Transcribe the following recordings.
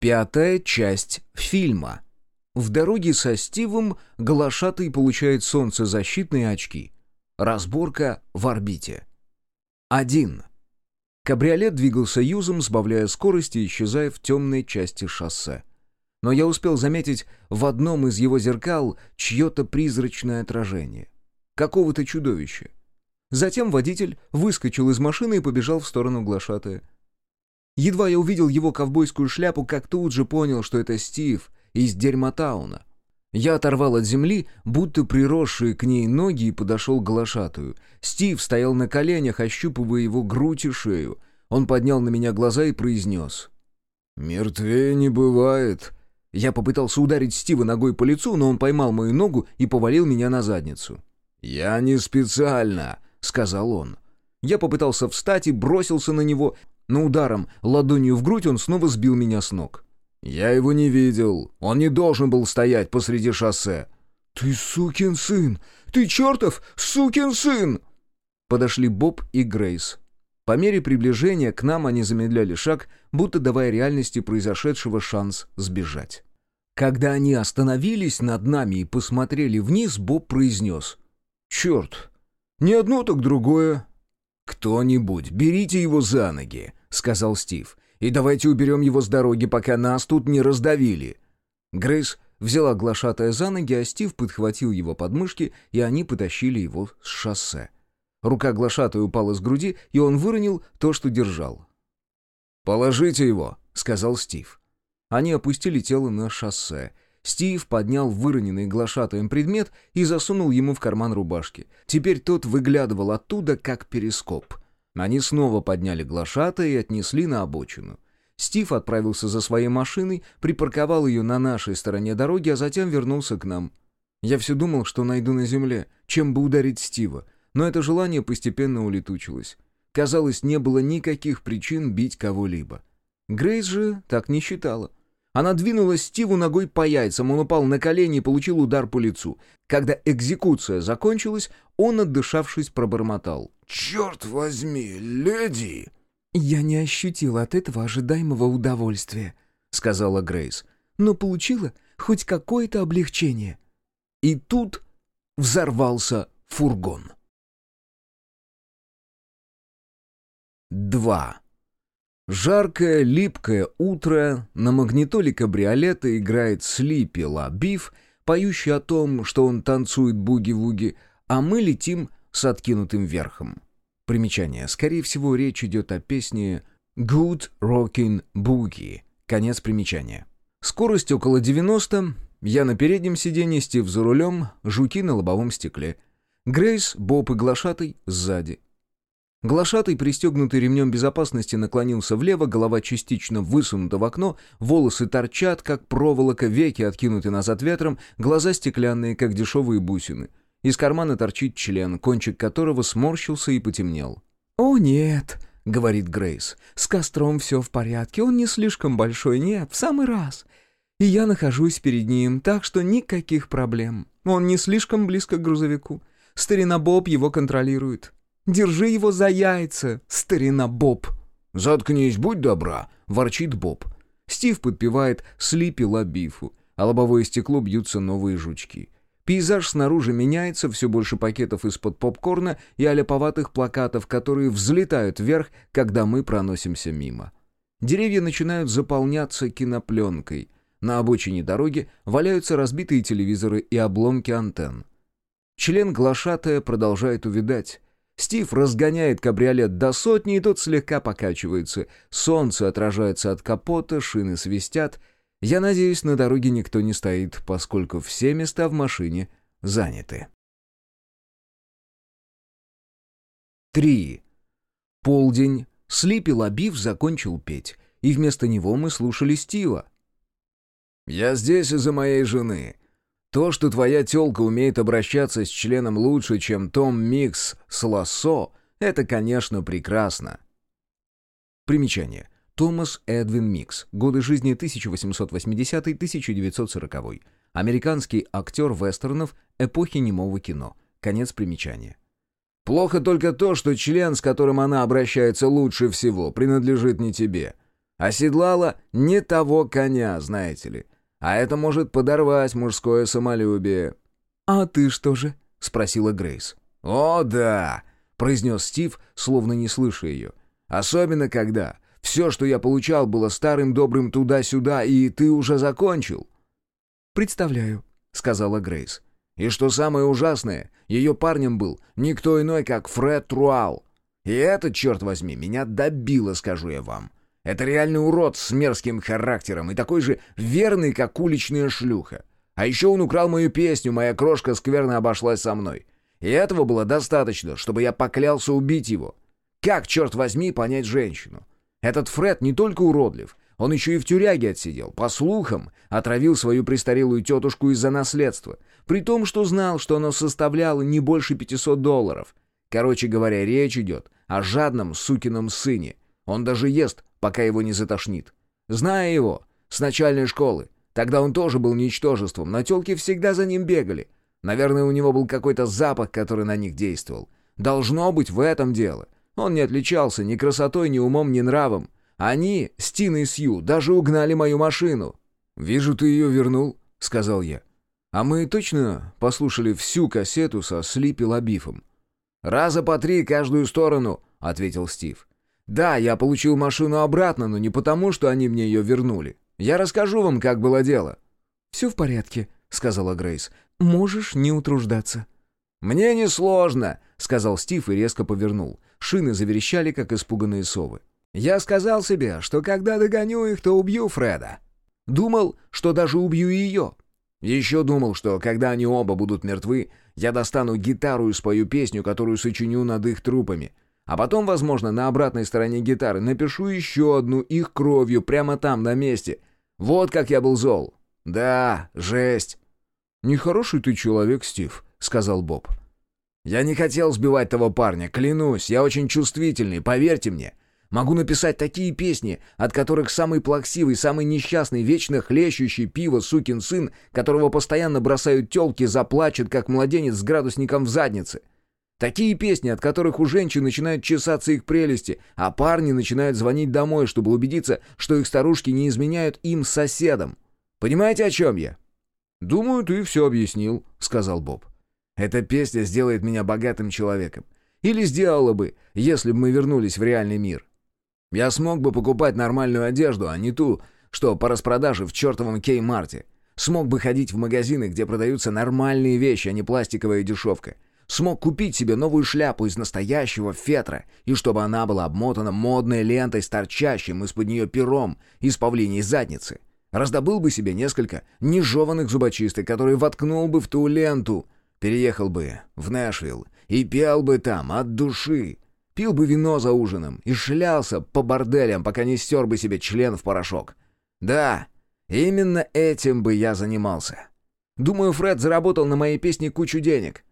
Пятая часть фильма. В дороге со Стивом глашатый получает солнцезащитные очки. Разборка в орбите. 1. Кабриолет двигался юзом, сбавляя скорость и исчезая в темной части шоссе. Но я успел заметить в одном из его зеркал чье-то призрачное отражение. Какого-то чудовища. Затем водитель выскочил из машины и побежал в сторону глашатая. Едва я увидел его ковбойскую шляпу, как тут же понял, что это Стив из Дерьмотауна. Я оторвал от земли, будто приросшие к ней ноги, и подошел к глашатую. Стив стоял на коленях, ощупывая его грудь и шею. Он поднял на меня глаза и произнес. «Мертвее не бывает». Я попытался ударить Стива ногой по лицу, но он поймал мою ногу и повалил меня на задницу. «Я не специально», — сказал он. Я попытался встать и бросился на него, но ударом ладонью в грудь он снова сбил меня с ног. «Я его не видел. Он не должен был стоять посреди шоссе». «Ты сукин сын! Ты чертов сукин сын!» Подошли Боб и Грейс. По мере приближения к нам они замедляли шаг, будто давая реальности произошедшего шанс сбежать. Когда они остановились над нами и посмотрели вниз, Боб произнес. «Черт! Не одно, так другое!» «Кто-нибудь, берите его за ноги!» — сказал Стив. «И давайте уберем его с дороги, пока нас тут не раздавили». Грейс взяла глашатая за ноги, а Стив подхватил его подмышки, и они потащили его с шоссе. Рука глашатая упала с груди, и он выронил то, что держал. «Положите его», — сказал Стив. Они опустили тело на шоссе. Стив поднял выроненный глашатаем предмет и засунул ему в карман рубашки. Теперь тот выглядывал оттуда, как перископ — они снова подняли глашата и отнесли на обочину. Стив отправился за своей машиной, припарковал ее на нашей стороне дороги, а затем вернулся к нам. Я все думал, что найду на земле, чем бы ударить Стива, но это желание постепенно улетучилось. Казалось, не было никаких причин бить кого-либо. Грейс же так не считала. Она двинулась Стиву ногой по яйцам, он упал на колени и получил удар по лицу. Когда экзекуция закончилась, он, отдышавшись, пробормотал. «Черт возьми, леди!» «Я не ощутила от этого ожидаемого удовольствия», — сказала Грейс, «но получила хоть какое-то облегчение». И тут взорвался фургон. 2. Жаркое, липкое утро, на магнитоле кабриолета играет Слипи Ла Биф, поющий о том, что он танцует буги-вуги, а мы летим с откинутым верхом. Примечание. Скорее всего, речь идет о песне «Good Rockin' Boogie». Конец примечания. Скорость около 90, я на переднем сиденье, Стив за рулем, жуки на лобовом стекле. Грейс, Боб и Глашатый сзади. Глашатый, пристегнутый ремнем безопасности, наклонился влево, голова частично высунута в окно, волосы торчат, как проволока, веки откинуты назад ветром, глаза стеклянные, как дешевые бусины. Из кармана торчит член, кончик которого сморщился и потемнел. «О, нет», — говорит Грейс, — «с костром все в порядке, он не слишком большой, нет, в самый раз. И я нахожусь перед ним, так что никаких проблем. Он не слишком близко к грузовику. Старина Боб его контролирует. Держи его за яйца, старина Боб!» «Заткнись, будь добра!» — ворчит Боб. Стив подпевает «Слипи лабифу», а лобовое стекло бьются новые жучки. Пейзаж снаружи меняется, все больше пакетов из-под попкорна и аляповатых плакатов, которые взлетают вверх, когда мы проносимся мимо. Деревья начинают заполняться кинопленкой. На обочине дороги валяются разбитые телевизоры и обломки антенн. Член глашатая продолжает увидать. Стив разгоняет кабриолет до сотни, и тот слегка покачивается. Солнце отражается от капота, шины свистят. Я надеюсь, на дороге никто не стоит, поскольку все места в машине заняты. 3. Полдень. Слипи Лабив закончил петь, и вместо него мы слушали Стива. «Я здесь из-за моей жены. То, что твоя тёлка умеет обращаться с членом лучше, чем Том Микс с Лассо, это, конечно, прекрасно. Примечание. Томас Эдвин Микс. Годы жизни 1880-1940. Американский актер вестернов эпохи немого кино. Конец примечания. Плохо только то, что член, с которым она обращается лучше всего, принадлежит не тебе. Оседлала не того коня, знаете ли. А это может подорвать мужское самолюбие». «А ты что же?» — спросила Грейс. «О, да!» — произнес Стив, словно не слыша ее. «Особенно когда все, что я получал, было старым добрым туда-сюда, и ты уже закончил». «Представляю», — сказала Грейс. «И что самое ужасное, ее парнем был никто иной, как Фред Труал. И это, черт возьми, меня добило, скажу я вам. Это реальный урод с мерзким характером и такой же верный, как уличная шлюха. А еще он украл мою песню, моя крошка скверно обошлась со мной. И этого было достаточно, чтобы я поклялся убить его. Как, черт возьми, понять женщину? Этот Фред не только уродлив, он еще и в тюряге отсидел. По слухам, отравил свою престарелую тетушку из-за наследства. При том, что знал, что оно составляло не больше 500 долларов. Короче говоря, речь идет о жадном сукином сыне. Он даже ест, пока его не затошнит. Зная его, с начальной школы, тогда он тоже был ничтожеством, но телки всегда за ним бегали. Наверное, у него был какой-то запах, который на них действовал. Должно быть в этом дело. Он не отличался ни красотой, ни умом, ни нравом. Они, Стин и Сью, даже угнали мою машину. «Вижу, ты ее вернул», — сказал я. «А мы точно послушали всю кассету со Слипи Лабифом?» «Раза по три каждую сторону», — ответил Стив. «Да, я получил машину обратно, но не потому, что они мне ее вернули. Я расскажу вам, как было дело». «Все в порядке», — сказала Грейс. «Можешь не утруждаться». «Мне несложно», — сказал Стив и резко повернул. Шины заверещали, как испуганные совы. «Я сказал себе, что когда догоню их, то убью Фреда. Думал, что даже убью ее. Еще думал, что когда они оба будут мертвы, я достану гитару и спою песню, которую сочиню над их трупами. А потом, возможно, на обратной стороне гитары напишу еще одну их кровью прямо там, на месте. Вот как я был зол. Да, жесть». «Нехороший ты человек, Стив», — сказал Боб. «Я не хотел сбивать того парня, клянусь, я очень чувствительный, поверьте мне. Могу написать такие песни, от которых самый плаксивый, самый несчастный, вечно хлещущий пиво сукин сын, которого постоянно бросают тёлки, заплачет, как младенец с градусником в заднице. Такие песни, от которых у женщин начинают чесаться их прелести, а парни начинают звонить домой, чтобы убедиться, что их старушки не изменяют им соседом. Понимаете, о чем я?» «Думаю, ты все объяснил», — сказал Боб. Эта песня сделает меня богатым человеком. Или сделала бы, если бы мы вернулись в реальный мир. Я смог бы покупать нормальную одежду, а не ту, что по распродаже в чертовом Кей-Марте. Смог бы ходить в магазины, где продаются нормальные вещи, а не пластиковая дешевка. Смог купить себе новую шляпу из настоящего фетра, и чтобы она была обмотана модной лентой с торчащим из-под нее пером из павлиней задницы. Раздобыл бы себе несколько нежеванных зубочисток, которые воткнул бы в ту ленту — Переехал бы в Нэшвилл и пел бы там от души. Пил бы вино за ужином и шлялся по борделям, пока не стер бы себе член в порошок. Да, именно этим бы я занимался. Думаю, Фред заработал на моей песне кучу денег.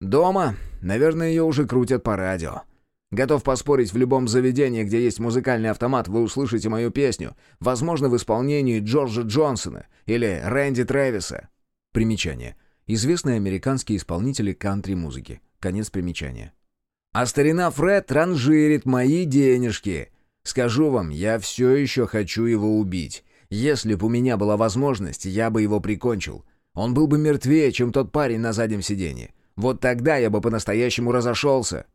Дома, наверное, ее уже крутят по радио. Готов поспорить, в любом заведении, где есть музыкальный автомат, вы услышите мою песню, возможно, в исполнении Джорджа Джонсона или Рэнди Трэвиса. Примечание. Известные американские исполнители кантри-музыки. Конец примечания. А старина Фред транжирит мои денежки. Скажу вам, я все еще хочу его убить. Если бы у меня была возможность, я бы его прикончил. Он был бы мертвее, чем тот парень на заднем сиденье. Вот тогда я бы по-настоящему разошелся.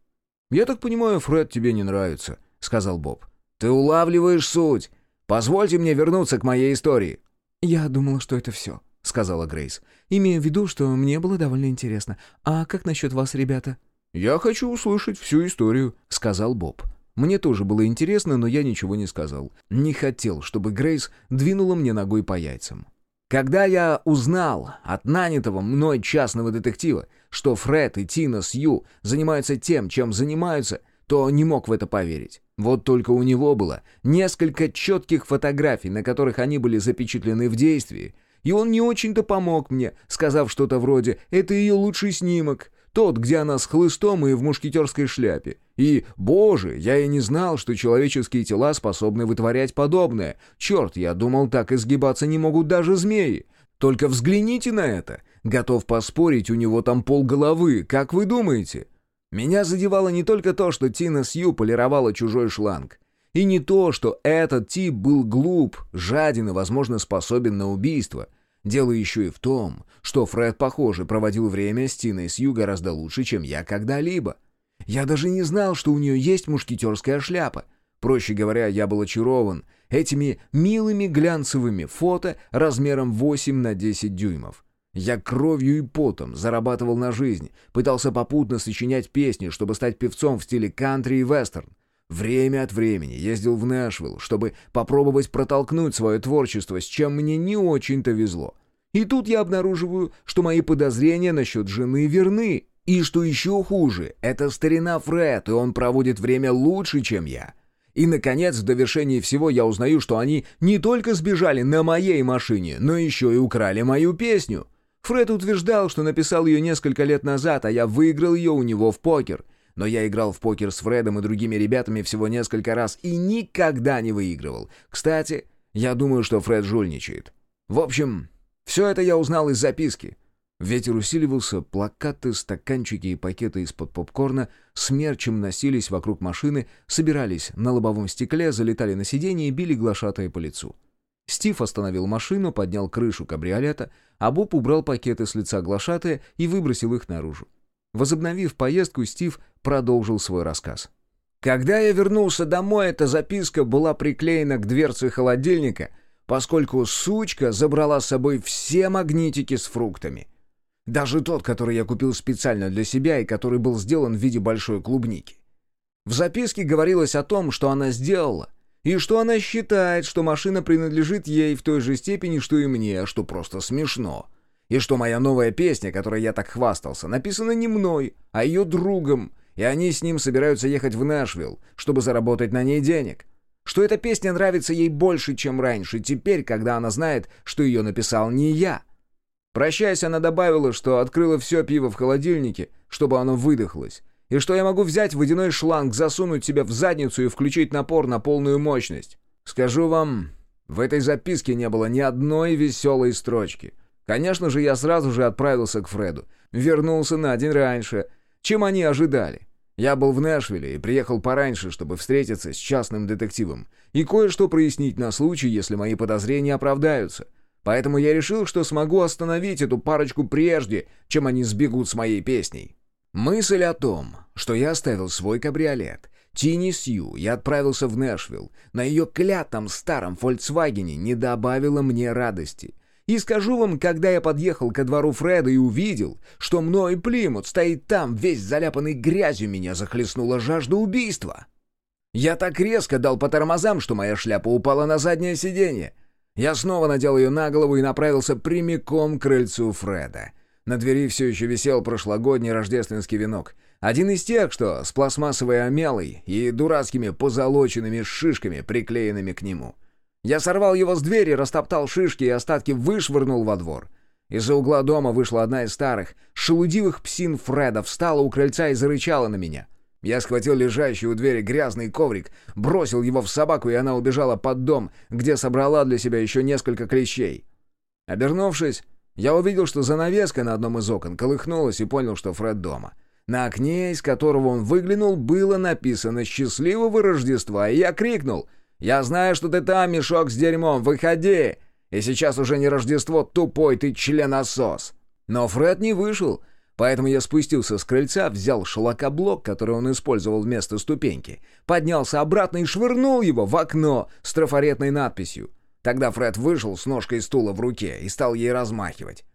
«Я так понимаю, Фред тебе не нравится», — сказал Боб. «Ты улавливаешь суть. Позвольте мне вернуться к моей истории». «Я думала, что это все», — сказала Грейс. «Имею в виду, что мне было довольно интересно. А как насчет вас, ребята?» «Я хочу услышать всю историю», — сказал Боб. Мне тоже было интересно, но я ничего не сказал. Не хотел, чтобы Грейс двинула мне ногой по яйцам. Когда я узнал от нанятого мной частного детектива, что Фред и Тина Сью занимаются тем, чем занимаются, то не мог в это поверить. Вот только у него было несколько четких фотографий, на которых они были запечатлены в действии, и он не очень-то помог мне, сказав что-то вроде «это ее лучший снимок», тот, где она с хлыстом и в мушкетерской шляпе. И, боже, я и не знал, что человеческие тела способны вытворять подобное. Черт, я думал, так изгибаться не могут даже змеи. Только взгляните на это. Готов поспорить, у него там пол головы, как вы думаете? Меня задевало не только то, что Тина Сью полировала чужой шланг. И не то, что этот тип был глуп, жаден и, возможно, способен на убийство. Дело еще и в том, что Фред, похоже, проводил время с Тиной Сью гораздо лучше, чем я когда-либо. Я даже не знал, что у нее есть мушкетерская шляпа. Проще говоря, я был очарован этими милыми глянцевыми фото размером 8 на 10 дюймов. Я кровью и потом зарабатывал на жизнь, пытался попутно сочинять песни, чтобы стать певцом в стиле кантри и вестерн. Время от времени ездил в Нэшвилл, чтобы попробовать протолкнуть свое творчество, с чем мне не очень-то везло. И тут я обнаруживаю, что мои подозрения насчет жены верны. И что еще хуже, это старина Фред, и он проводит время лучше, чем я. И, наконец, в довершении всего я узнаю, что они не только сбежали на моей машине, но еще и украли мою песню. Фред утверждал, что написал ее несколько лет назад, а я выиграл ее у него в покер. Но я играл в покер с Фредом и другими ребятами всего несколько раз и никогда не выигрывал. Кстати, я думаю, что Фред жульничает. В общем, все это я узнал из записки. Ветер усиливался, плакаты, стаканчики и пакеты из-под попкорна смерчем носились вокруг машины, собирались на лобовом стекле, залетали на сиденье и били глашатые по лицу. Стив остановил машину, поднял крышу кабриолета, а Боб убрал пакеты с лица глашатая и выбросил их наружу. Возобновив поездку, Стив продолжил свой рассказ. «Когда я вернулся домой, эта записка была приклеена к дверце холодильника, поскольку сучка забрала с собой все магнитики с фруктами. Даже тот, который я купил специально для себя и который был сделан в виде большой клубники. В записке говорилось о том, что она сделала, и что она считает, что машина принадлежит ей в той же степени, что и мне, что просто смешно. И что моя новая песня, которой я так хвастался, написана не мной, а ее другом, и они с ним собираются ехать в Нэшвилл, чтобы заработать на ней денег. Что эта песня нравится ей больше, чем раньше, теперь, когда она знает, что ее написал не я. Прощаясь, она добавила, что открыла все пиво в холодильнике, чтобы оно выдохлось, и что я могу взять водяной шланг, засунуть себе в задницу и включить напор на полную мощность. Скажу вам, в этой записке не было ни одной веселой строчки. Конечно же, я сразу же отправился к Фреду. Вернулся на день раньше, чем они ожидали. Я был в Нэшвилле и приехал пораньше, чтобы встретиться с частным детективом и кое-что прояснить на случай, если мои подозрения оправдаются. Поэтому я решил, что смогу остановить эту парочку прежде, чем они сбегут с моей песней. Мысль о том, что я оставил свой кабриолет, Тини Сью, я отправился в Нэшвилл, на ее клятом старом «Фольксвагене» не добавила мне радости. И скажу вам, когда я подъехал ко двору Фреда и увидел, что мной Плимут стоит там, весь заляпанный грязью, меня захлестнула жажда убийства. Я так резко дал по тормозам, что моя шляпа упала на заднее сиденье. Я снова надел ее на голову и направился прямиком к крыльцу Фреда. На двери все еще висел прошлогодний рождественский венок. Один из тех, что с пластмассовой омелой и дурацкими позолоченными шишками, приклеенными к нему. Я сорвал его с двери, растоптал шишки и остатки вышвырнул во двор. Из-за угла дома вышла одна из старых, шелудивых псин Фреда, встала у крыльца и зарычала на меня. Я схватил лежащий у двери грязный коврик, бросил его в собаку, и она убежала под дом, где собрала для себя еще несколько клещей. Обернувшись, я увидел, что занавеска на одном из окон колыхнулась и понял, что Фред дома. На окне, из которого он выглянул, было написано «Счастливого Рождества», и я крикнул «Я знаю, что ты там, мешок с дерьмом, выходи!» И сейчас уже не Рождество, тупой ты членосос. Но Фред не вышел, поэтому я спустился с крыльца, взял шлакоблок, который он использовал вместо ступеньки, поднялся обратно и швырнул его в окно с трафаретной надписью Тогда Фред вышел с ножкой стула в руке и стал ей размахивать.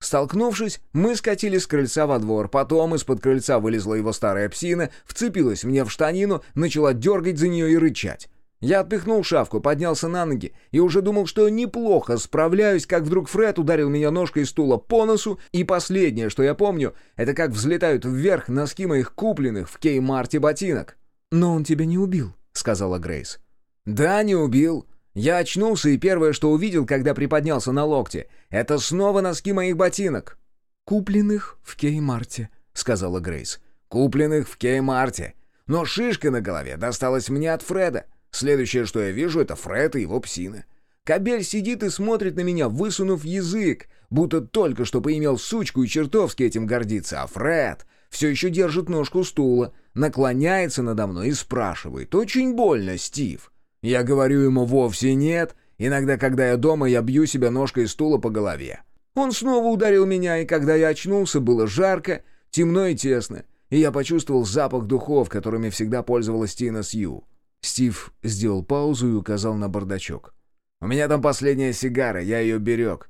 Столкнувшись, мы скатили с крыльца во двор, потом из-под крыльца вылезла его старая псина, вцепилась мне в штанину, начала дергать за нее и рычать. Я отпихнул шавку, поднялся на ноги и уже думал, что неплохо справляюсь, как вдруг Фред ударил меня ножкой стула по носу, и последнее, что я помню, это как взлетают вверх носки моих купленных в Кей-Марте ботинок. «Но он тебя не убил», — сказала Грейс. «Да, не убил. Я очнулся, и первое, что увидел, когда приподнялся на локте, это снова носки моих ботинок. «Купленных в Кей-Марте», — сказала Грейс. «Купленных в Кей-Марте. Но шишка на голове досталась мне от Фреда. Следующее, что я вижу, это Фред и его псина. Кобель сидит и смотрит на меня, высунув язык, будто только что поимел сучку и чертовски этим гордится, а Фред все еще держит ножку стула, наклоняется надо мной и спрашивает, «Очень больно, Стив?» Я говорю ему, «Вовсе нет». Иногда, когда я дома, я бью себя ножкой стула по голове. Он снова ударил меня, и когда я очнулся, было жарко, темно и тесно, и я почувствовал запах духов, которыми всегда пользовалась Тина Сью. Стив сделал паузу и указал на бардачок. «У меня там последняя сигара, я ее берег.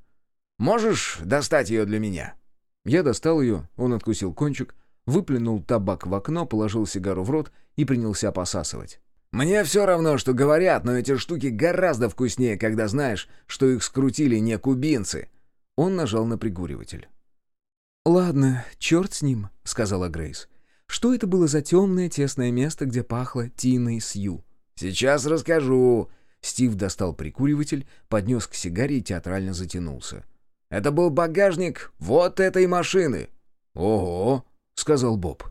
Можешь достать ее для меня?» Я достал ее, он откусил кончик, выплюнул табак в окно, положил сигару в рот и принялся посасывать. «Мне все равно, что говорят, но эти штуки гораздо вкуснее, когда знаешь, что их скрутили не кубинцы». Он нажал на пригуриватель. «Ладно, черт с ним», — сказала Грейс. «Что это было за темное, тесное место, где пахло Тиной Сью?» «Сейчас расскажу». Стив достал прикуриватель, поднес к сигаре и театрально затянулся. «Это был багажник вот этой машины». «Ого», — сказал Боб.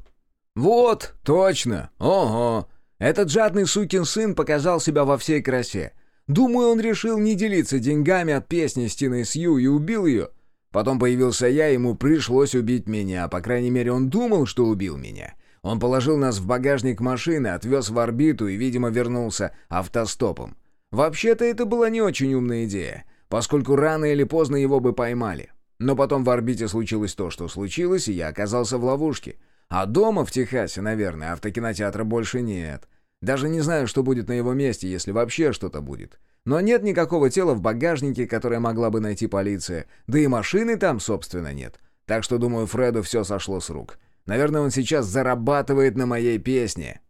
«Вот, точно, ого. Этот жадный сукин сын показал себя во всей красе. Думаю, он решил не делиться деньгами от песни с Тиной Сью и убил ее. Потом появился я, ему пришлось убить меня. По крайней мере, он думал, что убил меня. Он положил нас в багажник машины, отвез в орбиту и, видимо, вернулся автостопом. Вообще-то это была не очень умная идея, поскольку рано или поздно его бы поймали. Но потом в орбите случилось то, что случилось, и я оказался в ловушке. А дома, в Техасе, наверное, автокинотеатра больше нет. Даже не знаю, что будет на его месте, если вообще что-то будет. Но нет никакого тела в багажнике, которое могла бы найти полиция. Да и машины там, собственно, нет. Так что, думаю, Фреду все сошло с рук. Наверное, он сейчас зарабатывает на моей песне».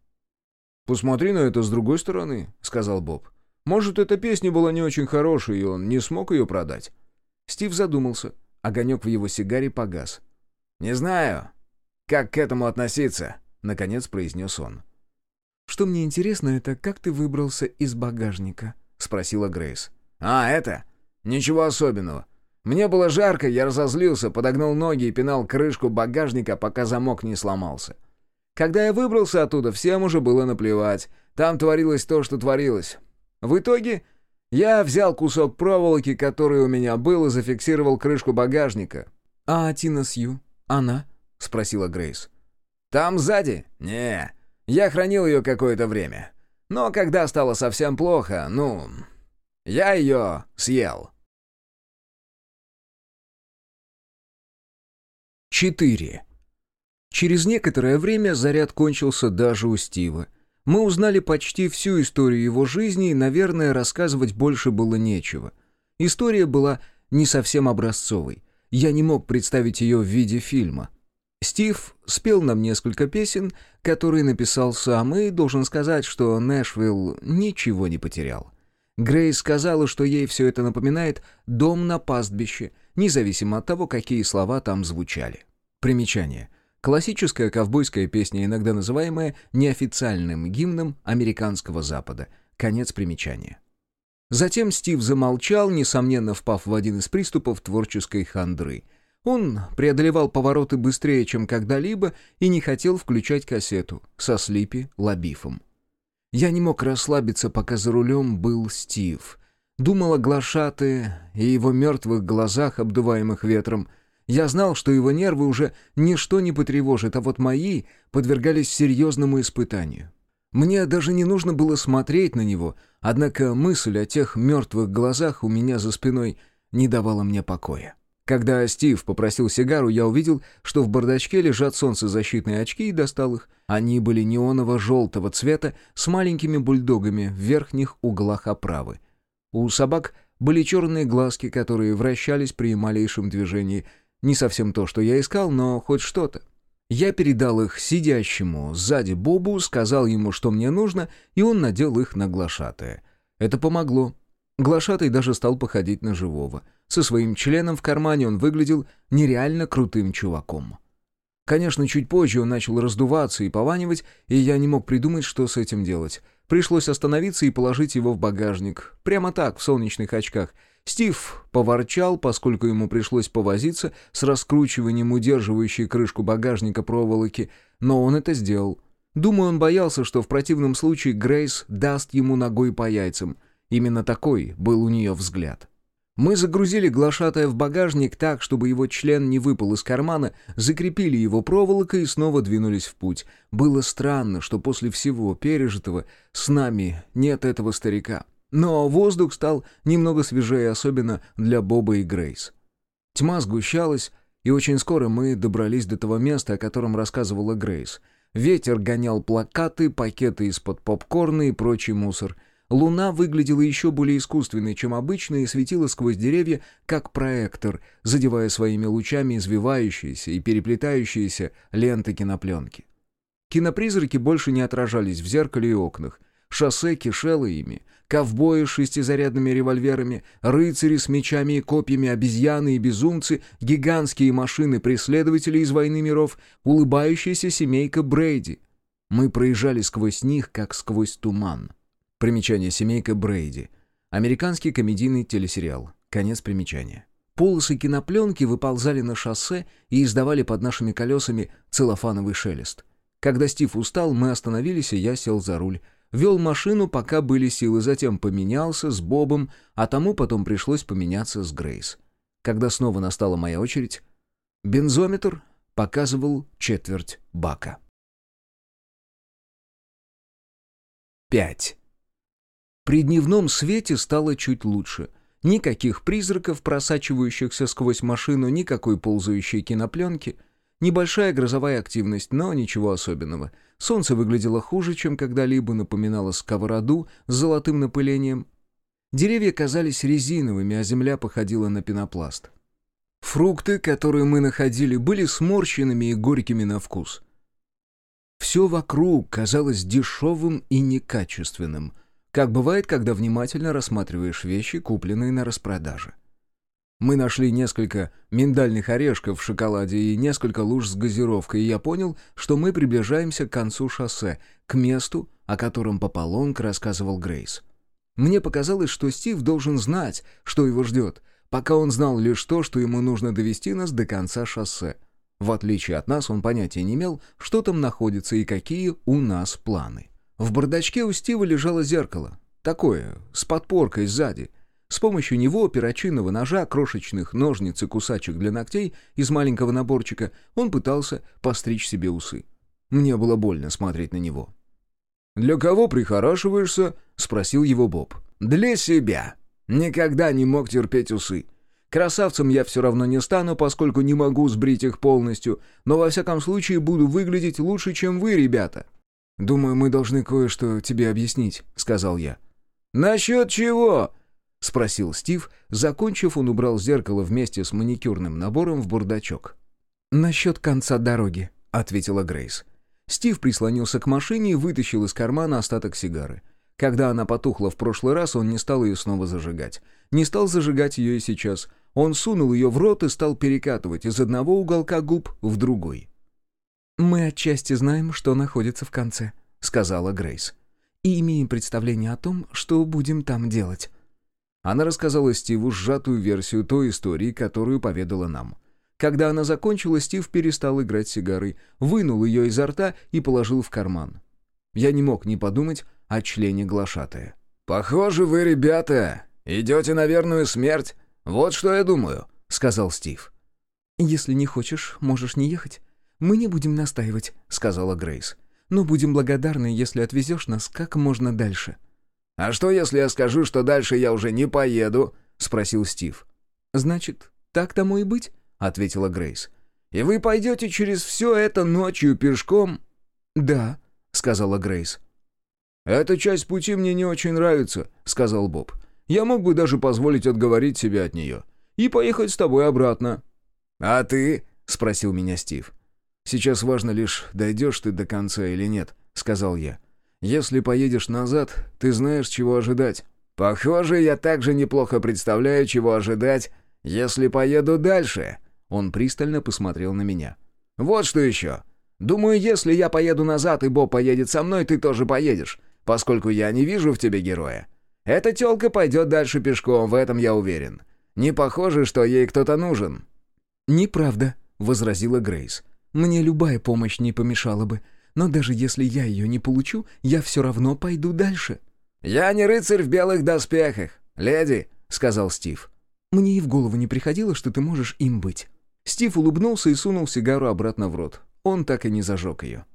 «Посмотри на это с другой стороны», — сказал Боб. «Может, эта песня была не очень хорошей, и он не смог ее продать?» Стив задумался. Огонек в его сигаре погас. «Не знаю, как к этому относиться», — наконец произнес он. «Что мне интересно, это как ты выбрался из багажника?» — спросила Грейс. «А, это? Ничего особенного. Мне было жарко, я разозлился, подогнул ноги и пинал крышку багажника, пока замок не сломался. Когда я выбрался оттуда, всем уже было наплевать. Там творилось то, что творилось. В итоге я взял кусок проволоки, который у меня был, и зафиксировал крышку багажника. «А Тина Сью? Она?» — спросила Грейс. «Там сзади? Не, я хранил ее какое-то время. Но когда стало совсем плохо, ну... Я ее съел». 4. Через некоторое время заряд кончился даже у Стива. Мы узнали почти всю историю его жизни, и, наверное, рассказывать больше было нечего. История была не совсем образцовой. Я не мог представить ее в виде фильма. Стив спел нам несколько песен, которые написал сам, и должен сказать, что Нэшвилл ничего не потерял. Грейс сказала, что ей все это напоминает «дом на пастбище», независимо от того, какие слова там звучали. Примечание. Классическая ковбойская песня, иногда называемая неофициальным гимном американского Запада. Конец примечания. Затем Стив замолчал, несомненно впав в один из приступов творческой хандры. Он преодолевал повороты быстрее, чем когда-либо, и не хотел включать кассету со Слипи Лабифом. Я не мог расслабиться, пока за рулем был Стив. Думал о глашатые и его мертвых глазах, обдуваемых ветром — я знал, что его нервы уже ничто не потревожит, а вот мои подвергались серьезному испытанию. Мне даже не нужно было смотреть на него, однако мысль о тех мертвых глазах у меня за спиной не давала мне покоя. Когда Стив попросил сигару, я увидел, что в бардачке лежат солнцезащитные очки и достал их. Они были неоново-желтого цвета с маленькими бульдогами в верхних углах оправы. У собак были черные глазки, которые вращались при малейшем движении — не совсем то, что я искал, но хоть что-то. Я передал их сидящему сзади Бобу, сказал ему, что мне нужно, и он надел их на глашатая. Это помогло. Глашатый даже стал походить на живого. Со своим членом в кармане он выглядел нереально крутым чуваком. Конечно, чуть позже он начал раздуваться и пованивать, и я не мог придумать, что с этим делать. Пришлось остановиться и положить его в багажник. Прямо так, в солнечных очках — Стив поворчал, поскольку ему пришлось повозиться с раскручиванием удерживающей крышку багажника проволоки, но он это сделал. Думаю, он боялся, что в противном случае Грейс даст ему ногой по яйцам. Именно такой был у нее взгляд. Мы загрузили глашатая в багажник так, чтобы его член не выпал из кармана, закрепили его проволокой и снова двинулись в путь. Было странно, что после всего пережитого с нами нет этого старика. Но воздух стал немного свежее, особенно для Боба и Грейс. Тьма сгущалась, и очень скоро мы добрались до того места, о котором рассказывала Грейс. Ветер гонял плакаты, пакеты из-под попкорна и прочий мусор — Луна выглядела еще более искусственной, чем обычно, и светила сквозь деревья, как проектор, задевая своими лучами извивающиеся и переплетающиеся ленты кинопленки. Кинопризраки больше не отражались в зеркале и окнах. Шоссе кишело ими. Ковбои с шестизарядными револьверами, рыцари с мечами и копьями, обезьяны и безумцы, гигантские машины-преследователи из «Войны миров», улыбающаяся семейка Брейди. Мы проезжали сквозь них, как сквозь туман. Примечание «Семейка Брейди». Американский комедийный телесериал. Конец примечания. Полосы кинопленки выползали на шоссе и издавали под нашими колесами целлофановый шелест. Когда Стив устал, мы остановились, и я сел за руль. Вел машину, пока были силы, затем поменялся с Бобом, а тому потом пришлось поменяться с Грейс. Когда снова настала моя очередь, бензометр показывал четверть бака. Пять. При дневном свете стало чуть лучше. Никаких призраков, просачивающихся сквозь машину, никакой ползающей кинопленки. Небольшая грозовая активность, но ничего особенного. Солнце выглядело хуже, чем когда-либо напоминало сковороду с золотым напылением. Деревья казались резиновыми, а земля походила на пенопласт. Фрукты, которые мы находили, были сморщенными и горькими на вкус. Все вокруг казалось дешевым и некачественным — как бывает, когда внимательно рассматриваешь вещи, купленные на распродаже. Мы нашли несколько миндальных орешков в шоколаде и несколько луж с газировкой, и я понял, что мы приближаемся к концу шоссе, к месту, о котором Папалонг рассказывал Грейс. Мне показалось, что Стив должен знать, что его ждет, пока он знал лишь то, что ему нужно довести нас до конца шоссе. В отличие от нас, он понятия не имел, что там находится и какие у нас планы. В бардачке у Стива лежало зеркало. Такое, с подпоркой сзади. С помощью него, перочинного ножа, крошечных ножниц и кусачек для ногтей из маленького наборчика он пытался постричь себе усы. Мне было больно смотреть на него. «Для кого прихорашиваешься?» — спросил его Боб. «Для себя. Никогда не мог терпеть усы. Красавцем я все равно не стану, поскольку не могу сбрить их полностью, но во всяком случае буду выглядеть лучше, чем вы, ребята. «Думаю, мы должны кое-что тебе объяснить», — сказал я. «Насчет чего?» — спросил Стив. Закончив, он убрал зеркало вместе с маникюрным набором в бардачок. «Насчет конца дороги», — ответила Грейс. Стив прислонился к машине и вытащил из кармана остаток сигары. Когда она потухла в прошлый раз, он не стал ее снова зажигать. Не стал зажигать ее и сейчас. Он сунул ее в рот и стал перекатывать из одного уголка губ в другой. «Мы отчасти знаем, что находится в конце», — сказала Грейс. «И имеем представление о том, что будем там делать». Она рассказала Стиву сжатую версию той истории, которую поведала нам. Когда она закончила, Стив перестал играть сигарой, вынул ее изо рта и положил в карман. Я не мог не подумать о члене глашатая. «Похоже, вы, ребята, идете на верную смерть. Вот что я думаю», — сказал Стив. «Если не хочешь, можешь не ехать. «Мы не будем настаивать», — сказала Грейс. «Но будем благодарны, если отвезешь нас как можно дальше». «А что, если я скажу, что дальше я уже не поеду?» — спросил Стив. «Значит, так тому и быть», — ответила Грейс. «И вы пойдете через все это ночью пешком?» «Да», — сказала Грейс. «Эта часть пути мне не очень нравится», — сказал Боб. «Я мог бы даже позволить отговорить себя от нее и поехать с тобой обратно». «А ты?» — спросил меня Стив. «Сейчас важно лишь, дойдешь ты до конца или нет», — сказал я. «Если поедешь назад, ты знаешь, чего ожидать». «Похоже, я также неплохо представляю, чего ожидать, если поеду дальше». Он пристально посмотрел на меня. «Вот что еще. Думаю, если я поеду назад и Боб поедет со мной, ты тоже поедешь, поскольку я не вижу в тебе героя. Эта тёлка пойдет дальше пешком, в этом я уверен. Не похоже, что ей кто-то нужен». «Неправда», — возразила Грейс. Мне любая помощь не помешала бы. Но даже если я ее не получу, я все равно пойду дальше». «Я не рыцарь в белых доспехах, леди», — сказал Стив. Мне и в голову не приходило, что ты можешь им быть». Стив улыбнулся и сунул сигару обратно в рот. Он так и не зажег ее.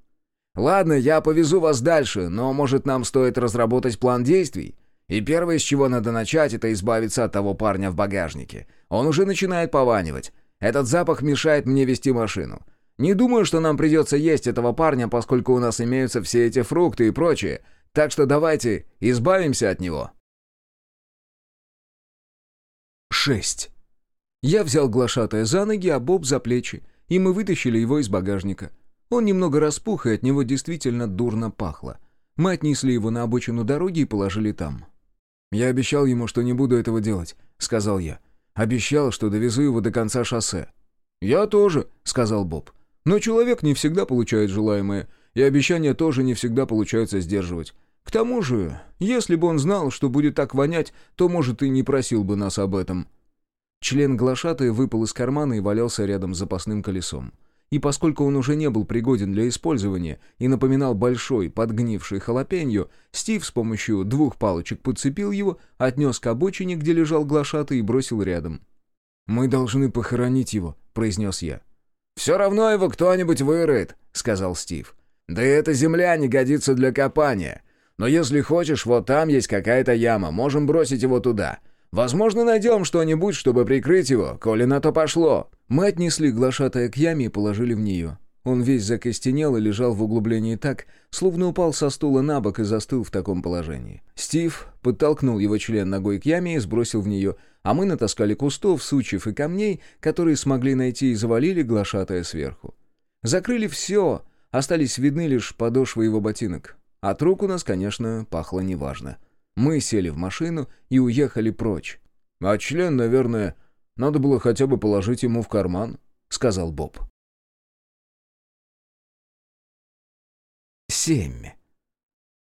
«Ладно, я повезу вас дальше, но, может, нам стоит разработать план действий? И первое, с чего надо начать, это избавиться от того парня в багажнике. Он уже начинает пованивать. Этот запах мешает мне вести машину. Не думаю, что нам придется есть этого парня, поскольку у нас имеются все эти фрукты и прочее. Так что давайте избавимся от него». 6. Я взял глашатая за ноги, а Боб за плечи, и мы вытащили его из багажника. Он немного распух, и от него действительно дурно пахло. Мы отнесли его на обочину дороги и положили там. «Я обещал ему, что не буду этого делать», — сказал я. «Обещал, что довезу его до конца шоссе». «Я тоже», — сказал Боб. «Но человек не всегда получает желаемое, и обещания тоже не всегда получается сдерживать. К тому же, если бы он знал, что будет так вонять, то, может, и не просил бы нас об этом». Член глашатая выпал из кармана и валялся рядом с запасным колесом. И поскольку он уже не был пригоден для использования и напоминал большой, подгнивший халапеньо, Стив с помощью двух палочек подцепил его, отнес к обочине, где лежал глашатый, и бросил рядом. «Мы должны похоронить его», — произнес я. «Все равно его кто-нибудь выроет», — сказал Стив. «Да и эта земля не годится для копания. Но если хочешь, вот там есть какая-то яма, можем бросить его туда. Возможно, найдем что-нибудь, чтобы прикрыть его, коли на то пошло». Мы отнесли глашатая к яме и положили в нее. Он весь закостенел и лежал в углублении так, словно упал со стула на бок и застыл в таком положении. Стив подтолкнул его член ногой к яме и сбросил в нее, а мы натаскали кустов, сучьев и камней, которые смогли найти и завалили глашатая сверху. Закрыли все, остались видны лишь подошвы его ботинок. От рук у нас, конечно, пахло неважно. Мы сели в машину и уехали прочь. «А член, наверное, надо было хотя бы положить ему в карман», — сказал Боб. 7.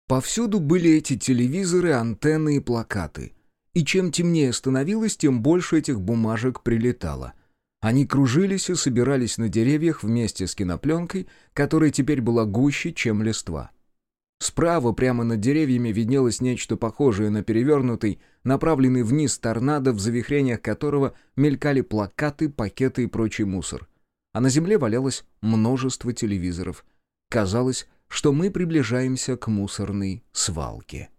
Повсюду были эти телевизоры, антенны и плакаты. И чем темнее становилось, тем больше этих бумажек прилетало. Они кружились и собирались на деревьях вместе с кинопленкой, которая теперь была гуще, чем листва. Справа, прямо над деревьями, виднелось нечто похожее на перевернутый, направленный вниз торнадо, в завихрениях которого мелькали плакаты, пакеты и прочий мусор. А на земле валялось множество телевизоров. Казалось, что мы приближаемся к мусорной свалке.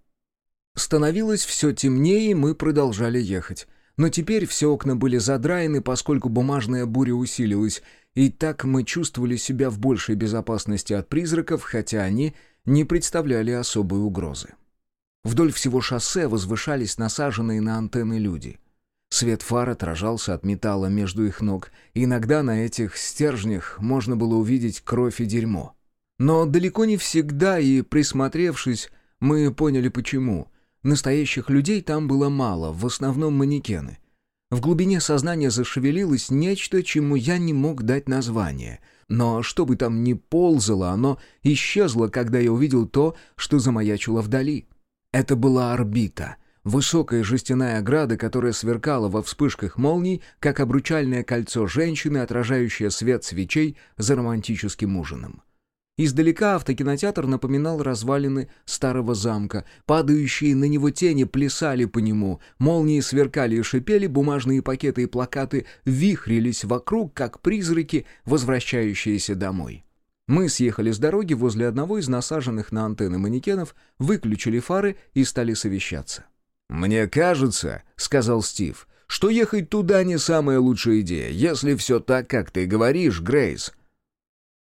Становилось все темнее, и мы продолжали ехать. Но теперь все окна были задраены, поскольку бумажная буря усилилась, и так мы чувствовали себя в большей безопасности от призраков, хотя они не представляли особой угрозы. Вдоль всего шоссе возвышались насаженные на антенны люди. Свет фар отражался от металла между их ног, и иногда на этих стержнях можно было увидеть кровь и дерьмо. Но далеко не всегда, и присмотревшись, мы поняли почему. Настоящих людей там было мало, в основном манекены. В глубине сознания зашевелилось нечто, чему я не мог дать название — но что бы там ни ползало, оно исчезло, когда я увидел то, что замаячило вдали. Это была орбита. Высокая жестяная ограда, которая сверкала во вспышках молний, как обручальное кольцо женщины, отражающее свет свечей за романтическим ужином. Издалека автокинотеатр напоминал развалины старого замка. Падающие на него тени плясали по нему, молнии сверкали и шипели, бумажные пакеты и плакаты вихрились вокруг, как призраки, возвращающиеся домой. Мы съехали с дороги возле одного из насаженных на антенны манекенов, выключили фары и стали совещаться. «Мне кажется», — сказал Стив, — «что ехать туда не самая лучшая идея, если все так, как ты говоришь, Грейс.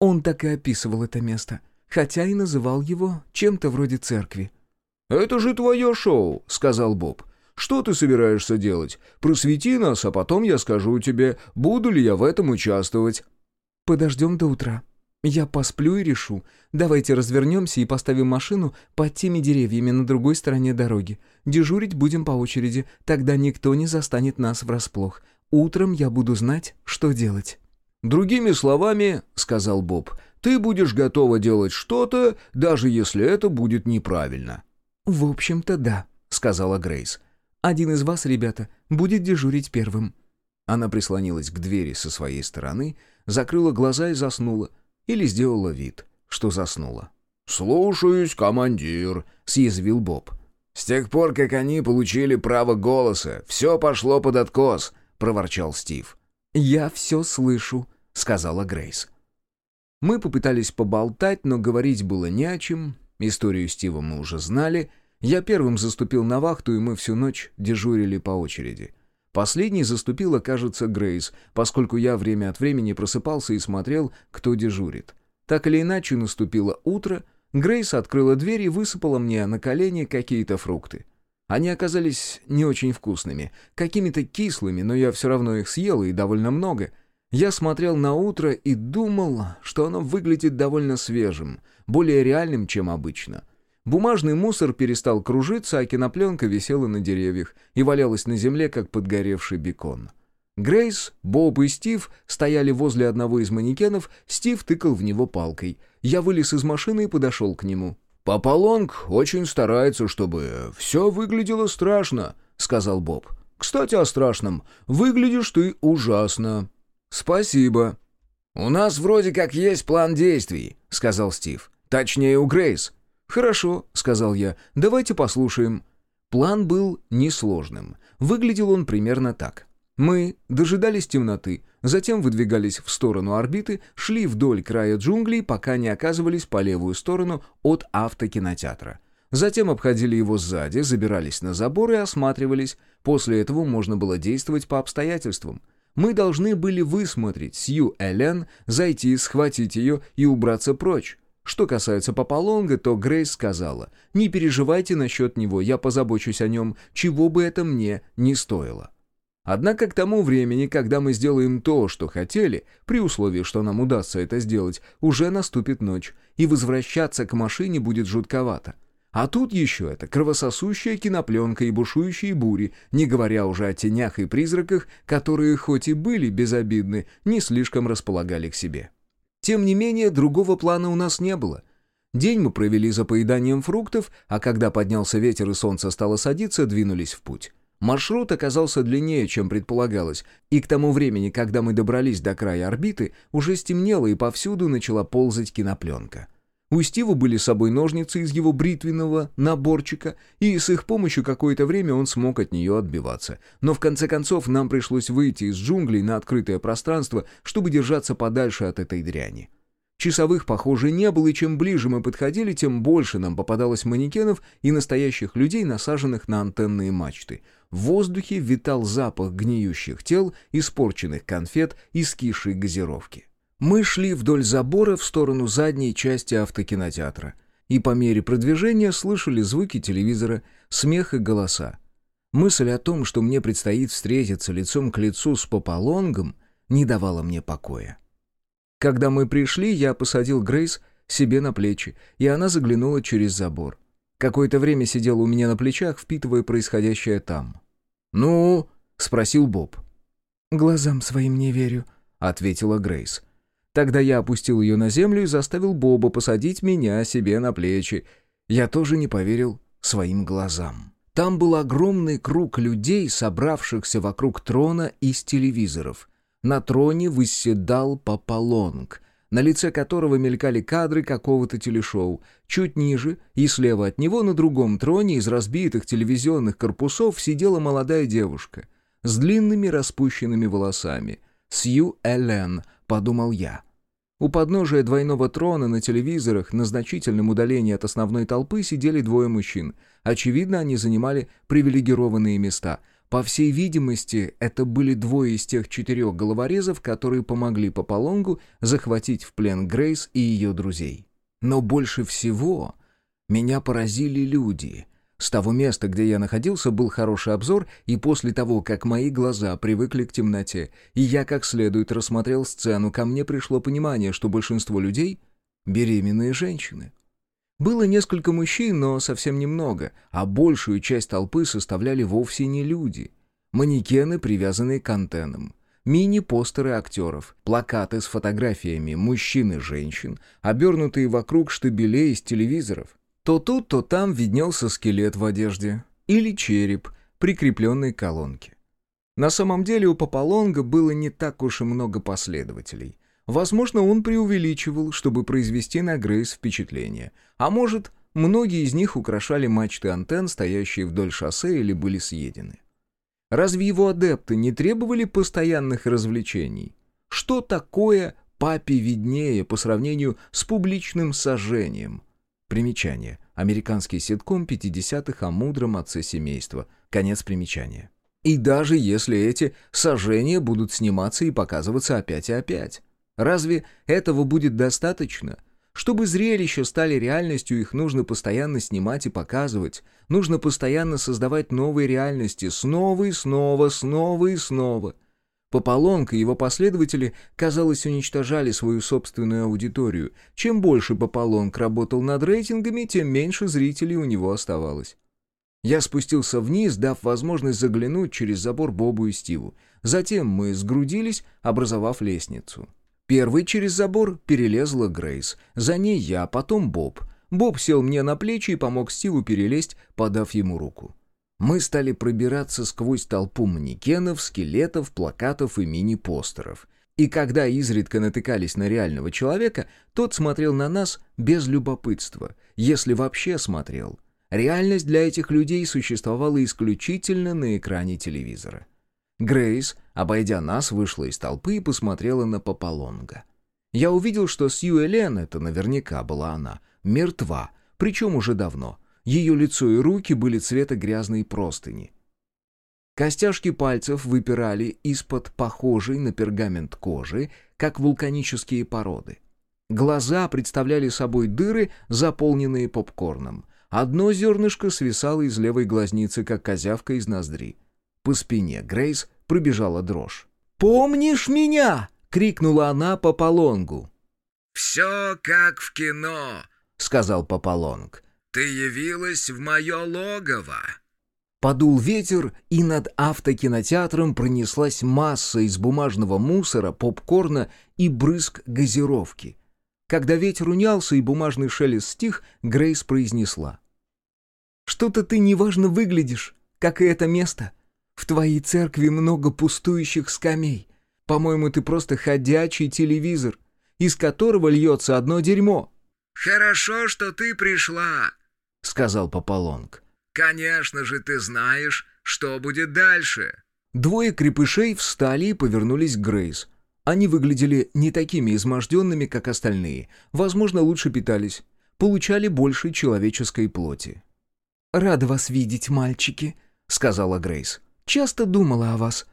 Он так и описывал это место, хотя и называл его чем-то вроде церкви. «Это же твое шоу», — сказал Боб. «Что ты собираешься делать? Просвети нас, а потом я скажу тебе, буду ли я в этом участвовать». «Подождем до утра. Я посплю и решу. Давайте развернемся и поставим машину под теми деревьями на другой стороне дороги. Дежурить будем по очереди, тогда никто не застанет нас врасплох. Утром я буду знать, что делать». «Другими словами, — сказал Боб, — ты будешь готова делать что-то, даже если это будет неправильно». «В общем-то, да», — сказала Грейс. «Один из вас, ребята, будет дежурить первым». Она прислонилась к двери со своей стороны, закрыла глаза и заснула. Или сделала вид, что заснула. «Слушаюсь, командир», — съязвил Боб. «С тех пор, как они получили право голоса, все пошло под откос», — проворчал Стив. «Я все слышу», — сказала Грейс. Мы попытались поболтать, но говорить было не о чем. Историю Стива мы уже знали. Я первым заступил на вахту, и мы всю ночь дежурили по очереди. Последней заступила, кажется, Грейс, поскольку я время от времени просыпался и смотрел, кто дежурит. Так или иначе, наступило утро, Грейс открыла дверь и высыпала мне на колени какие-то фрукты. Они оказались не очень вкусными, какими-то кислыми, но я все равно их съел и довольно много. Я смотрел на утро и думал, что оно выглядит довольно свежим, более реальным, чем обычно. Бумажный мусор перестал кружиться, а кинопленка висела на деревьях и валялась на земле, как подгоревший бекон. Грейс, Боб и Стив стояли возле одного из манекенов, Стив тыкал в него палкой. Я вылез из машины и подошел к нему. «Папа Лонг очень старается, чтобы все выглядело страшно», — сказал Боб. «Кстати, о страшном. Выглядишь ты ужасно». «Спасибо». «У нас вроде как есть план действий», — сказал Стив. «Точнее, у Грейс». «Хорошо», — сказал я, — «давайте послушаем». План был несложным. Выглядел он примерно так. Мы дожидались темноты, затем выдвигались в сторону орбиты, шли вдоль края джунглей, пока не оказывались по левую сторону от автокинотеатра. Затем обходили его сзади, забирались на забор и осматривались. После этого можно было действовать по обстоятельствам. Мы должны были высмотреть Сью Элен, зайти, схватить ее и убраться прочь. Что касается Папалонга, то Грейс сказала, «Не переживайте насчет него, я позабочусь о нем, чего бы это мне не стоило». Однако к тому времени, когда мы сделаем то, что хотели, при условии, что нам удастся это сделать, уже наступит ночь, и возвращаться к машине будет жутковато. А тут еще это кровососущая кинопленка и бушующие бури, не говоря уже о тенях и призраках, которые хоть и были безобидны, не слишком располагали к себе. Тем не менее, другого плана у нас не было. День мы провели за поеданием фруктов, а когда поднялся ветер и солнце стало садиться, двинулись в путь. Маршрут оказался длиннее, чем предполагалось, и к тому времени, когда мы добрались до края орбиты, уже стемнело и повсюду начала ползать кинопленка. У Стива были с собой ножницы из его бритвенного наборчика, и с их помощью какое-то время он смог от нее отбиваться. Но в конце концов нам пришлось выйти из джунглей на открытое пространство, чтобы держаться подальше от этой дряни. Часовых, похоже, не было, и чем ближе мы подходили, тем больше нам попадалось манекенов и настоящих людей, насаженных на антенные мачты. В воздухе витал запах гниющих тел, испорченных конфет и скисшей газировки. Мы шли вдоль забора в сторону задней части автокинотеатра и по мере продвижения слышали звуки телевизора, смех и голоса. Мысль о том, что мне предстоит встретиться лицом к лицу с Пополонгом, не давала мне покоя. Когда мы пришли, я посадил Грейс себе на плечи, и она заглянула через забор. Какое-то время сидела у меня на плечах, впитывая происходящее там. «Ну?» — спросил Боб. «Глазам своим не верю», — ответила Грейс. Тогда я опустил ее на землю и заставил Боба посадить меня себе на плечи. Я тоже не поверил своим глазам. Там был огромный круг людей, собравшихся вокруг трона из телевизоров. На троне восседал Папалонг, на лице которого мелькали кадры какого-то телешоу. Чуть ниже и слева от него на другом троне из разбитых телевизионных корпусов сидела молодая девушка с длинными распущенными волосами. Сью Элен, подумал я. У подножия двойного трона на телевизорах на значительном удалении от основной толпы сидели двое мужчин. Очевидно, они занимали привилегированные места. По всей видимости, это были двое из тех четырех головорезов, которые помогли Пополонгу захватить в плен Грейс и ее друзей. Но больше всего меня поразили люди — с того места, где я находился, был хороший обзор, и после того, как мои глаза привыкли к темноте, и я как следует рассмотрел сцену, ко мне пришло понимание, что большинство людей — беременные женщины. Было несколько мужчин, но совсем немного, а большую часть толпы составляли вовсе не люди. Манекены, привязанные к антеннам. Мини-постеры актеров, плакаты с фотографиями мужчин и женщин, обернутые вокруг штабелей из телевизоров — то тут, то там виднелся скелет в одежде или череп, прикрепленный к колонке. На самом деле у Папалонга было не так уж и много последователей. Возможно, он преувеличивал, чтобы произвести на Грейс впечатление. А может, многие из них украшали мачты антенн, стоящие вдоль шоссе или были съедены. Разве его адепты не требовали постоянных развлечений? Что такое папе виднее по сравнению с публичным сожжением? Примечание. Американский ситком 50-х о мудром отце семейства. Конец примечания. И даже если эти сожжения будут сниматься и показываться опять и опять. Разве этого будет достаточно? Чтобы зрелища стали реальностью, их нужно постоянно снимать и показывать. Нужно постоянно создавать новые реальности, снова и снова, снова и снова. Пополонка и его последователи, казалось, уничтожали свою собственную аудиторию. Чем больше Пополонг работал над рейтингами, тем меньше зрителей у него оставалось. Я спустился вниз, дав возможность заглянуть через забор Бобу и Стиву. Затем мы сгрудились, образовав лестницу. Первый через забор перелезла Грейс. За ней я, потом Боб. Боб сел мне на плечи и помог Стиву перелезть, подав ему руку. Мы стали пробираться сквозь толпу манекенов, скелетов, плакатов и мини-постеров. И когда изредка натыкались на реального человека, тот смотрел на нас без любопытства, если вообще смотрел. Реальность для этих людей существовала исключительно на экране телевизора. Грейс, обойдя нас, вышла из толпы и посмотрела на Папалонга. Я увидел, что Сью Элен, это наверняка была она, мертва, причем уже давно. Ее лицо и руки были цвета грязной простыни. Костяшки пальцев выпирали из-под похожей на пергамент кожи, как вулканические породы. Глаза представляли собой дыры, заполненные попкорном. Одно зернышко свисало из левой глазницы, как козявка из ноздри. По спине Грейс пробежала дрожь. «Помнишь меня?» — крикнула она по полонгу. «Все как в кино», — сказал Пополонг. «Ты явилась в мое логово». Подул ветер, и над автокинотеатром пронеслась масса из бумажного мусора, попкорна и брызг газировки. Когда ветер унялся и бумажный шелест стих, Грейс произнесла. «Что-то ты неважно выглядишь, как и это место. В твоей церкви много пустующих скамей. По-моему, ты просто ходячий телевизор, из которого льется одно дерьмо». «Хорошо, что ты пришла», — сказал Пополонг. «Конечно же ты знаешь, что будет дальше». Двое крепышей встали и повернулись к Грейс. Они выглядели не такими изможденными, как остальные. Возможно, лучше питались. Получали больше человеческой плоти. «Рада вас видеть, мальчики», — сказала Грейс. Часто думала о вас».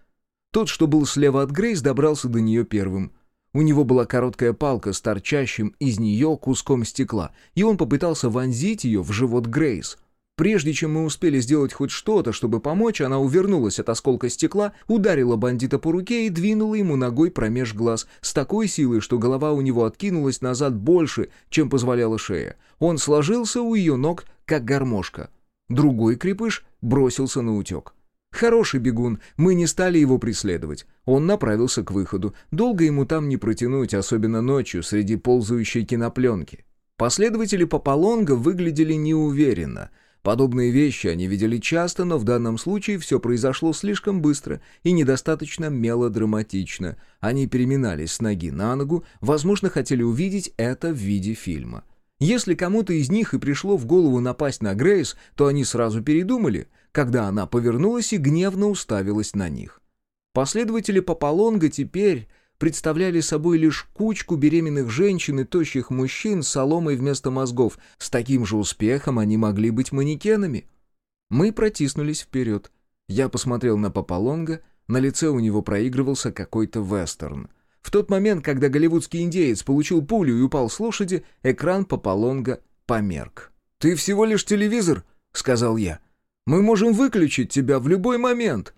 Тот, что был слева от Грейс, добрался до нее первым. У него была короткая палка с торчащим из нее куском стекла, и он попытался вонзить ее в живот Грейс. Прежде чем мы успели сделать хоть что-то, чтобы помочь, она увернулась от осколка стекла, ударила бандита по руке и двинула ему ногой промеж глаз с такой силой, что голова у него откинулась назад больше, чем позволяла шея. Он сложился у ее ног, как гармошка. Другой крепыш бросился на утек. Хороший бегун, мы не стали его преследовать. Он направился к выходу. Долго ему там не протянуть, особенно ночью, среди ползающей кинопленки. Последователи Папалонга выглядели неуверенно. Подобные вещи они видели часто, но в данном случае все произошло слишком быстро и недостаточно мелодраматично. Они переминались с ноги на ногу, возможно, хотели увидеть это в виде фильма. Если кому-то из них и пришло в голову напасть на Грейс, то они сразу передумали — когда она повернулась и гневно уставилась на них. Последователи Папалонга теперь представляли собой лишь кучку беременных женщин и тощих мужчин с соломой вместо мозгов. С таким же успехом они могли быть манекенами. Мы протиснулись вперед. Я посмотрел на Папалонга, на лице у него проигрывался какой-то вестерн. В тот момент, когда голливудский индеец получил пулю и упал с лошади, экран Папалонга померк. «Ты всего лишь телевизор», — сказал я. Мы можем выключить тебя в любой момент!»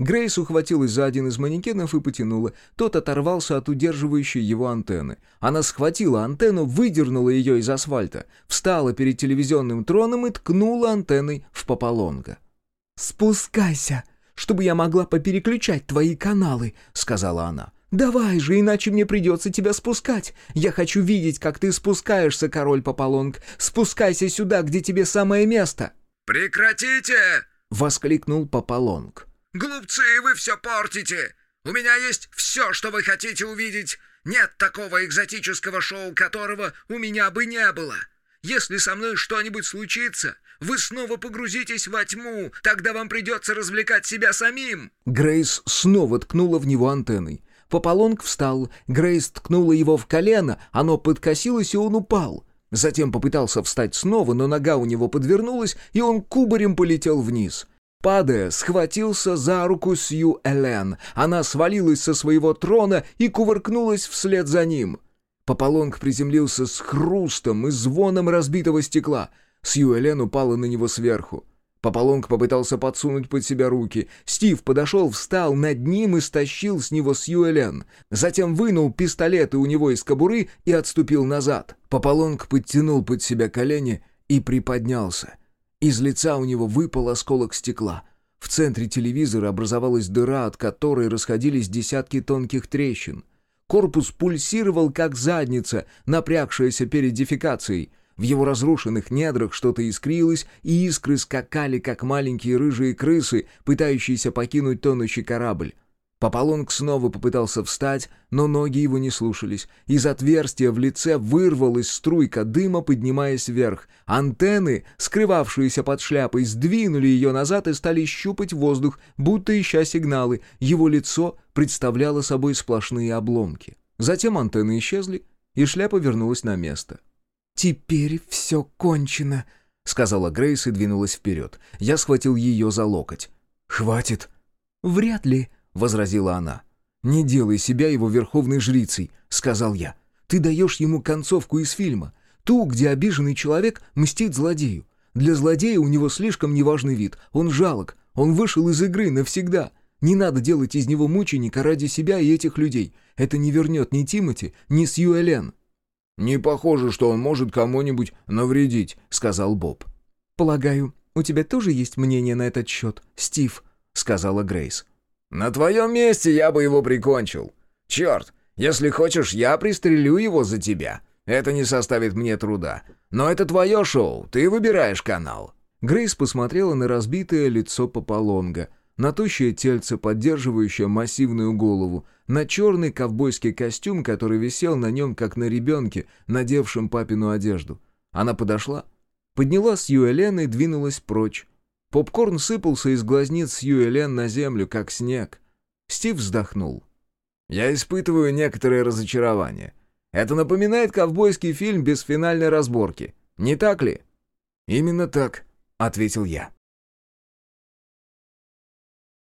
Грейс ухватилась за один из манекенов и потянула. Тот оторвался от удерживающей его антенны. Она схватила антенну, выдернула ее из асфальта, встала перед телевизионным троном и ткнула антенной в Пополонга. «Спускайся, чтобы я могла попереключать твои каналы», — сказала она. «Давай же, иначе мне придется тебя спускать. Я хочу видеть, как ты спускаешься, король Пополонг. Спускайся сюда, где тебе самое место». «Прекратите!» — воскликнул Пополонг. «Глупцы, вы все портите! У меня есть все, что вы хотите увидеть! Нет такого экзотического шоу, которого у меня бы не было! Если со мной что-нибудь случится, вы снова погрузитесь во тьму, тогда вам придется развлекать себя самим!» Грейс снова ткнула в него антенной. Пополонг встал, Грейс ткнула его в колено, оно подкосилось, и он упал. Затем попытался встать снова, но нога у него подвернулась, и он кубарем полетел вниз. Падая, схватился за руку Сью Элен. Она свалилась со своего трона и кувыркнулась вслед за ним. Пополонг приземлился с хрустом и звоном разбитого стекла. Сью Элен упала на него сверху. Пополонг попытался подсунуть под себя руки. Стив подошел, встал над ним и стащил с него Сьюэлен. Затем вынул пистолеты у него из кобуры и отступил назад. Пополонг подтянул под себя колени и приподнялся. Из лица у него выпал осколок стекла. В центре телевизора образовалась дыра, от которой расходились десятки тонких трещин. Корпус пульсировал, как задница, напрягшаяся перед дефекацией — в его разрушенных недрах что-то искрилось, и искры скакали, как маленькие рыжие крысы, пытающиеся покинуть тонущий корабль. Пополонг снова попытался встать, но ноги его не слушались. Из отверстия в лице вырвалась струйка дыма, поднимаясь вверх. Антенны, скрывавшиеся под шляпой, сдвинули ее назад и стали щупать воздух, будто ища сигналы. Его лицо представляло собой сплошные обломки. Затем антенны исчезли, и шляпа вернулась на место. «Теперь все кончено», — сказала Грейс и двинулась вперед. Я схватил ее за локоть. «Хватит». «Вряд ли», — возразила она. «Не делай себя его верховной жрицей», — сказал я. «Ты даешь ему концовку из фильма, ту, где обиженный человек мстит злодею. Для злодея у него слишком неважный вид, он жалок, он вышел из игры навсегда. Не надо делать из него мученика ради себя и этих людей. Это не вернет ни Тимати, ни Сью Элен». «Не похоже, что он может кому-нибудь навредить», — сказал Боб. «Полагаю, у тебя тоже есть мнение на этот счет, Стив», — сказала Грейс. «На твоем месте я бы его прикончил. Черт, если хочешь, я пристрелю его за тебя. Это не составит мне труда. Но это твое шоу, ты выбираешь канал». Грейс посмотрела на разбитое лицо Пополонга — на тощее тельце, поддерживающее массивную голову, на черный ковбойский костюм, который висел на нем, как на ребенке, надевшем папину одежду. Она подошла, подняла Сью Элен и двинулась прочь. Попкорн сыпался из глазниц Сью Элен на землю, как снег. Стив вздохнул. «Я испытываю некоторое разочарование. Это напоминает ковбойский фильм без финальной разборки. Не так ли?» «Именно так», — ответил я.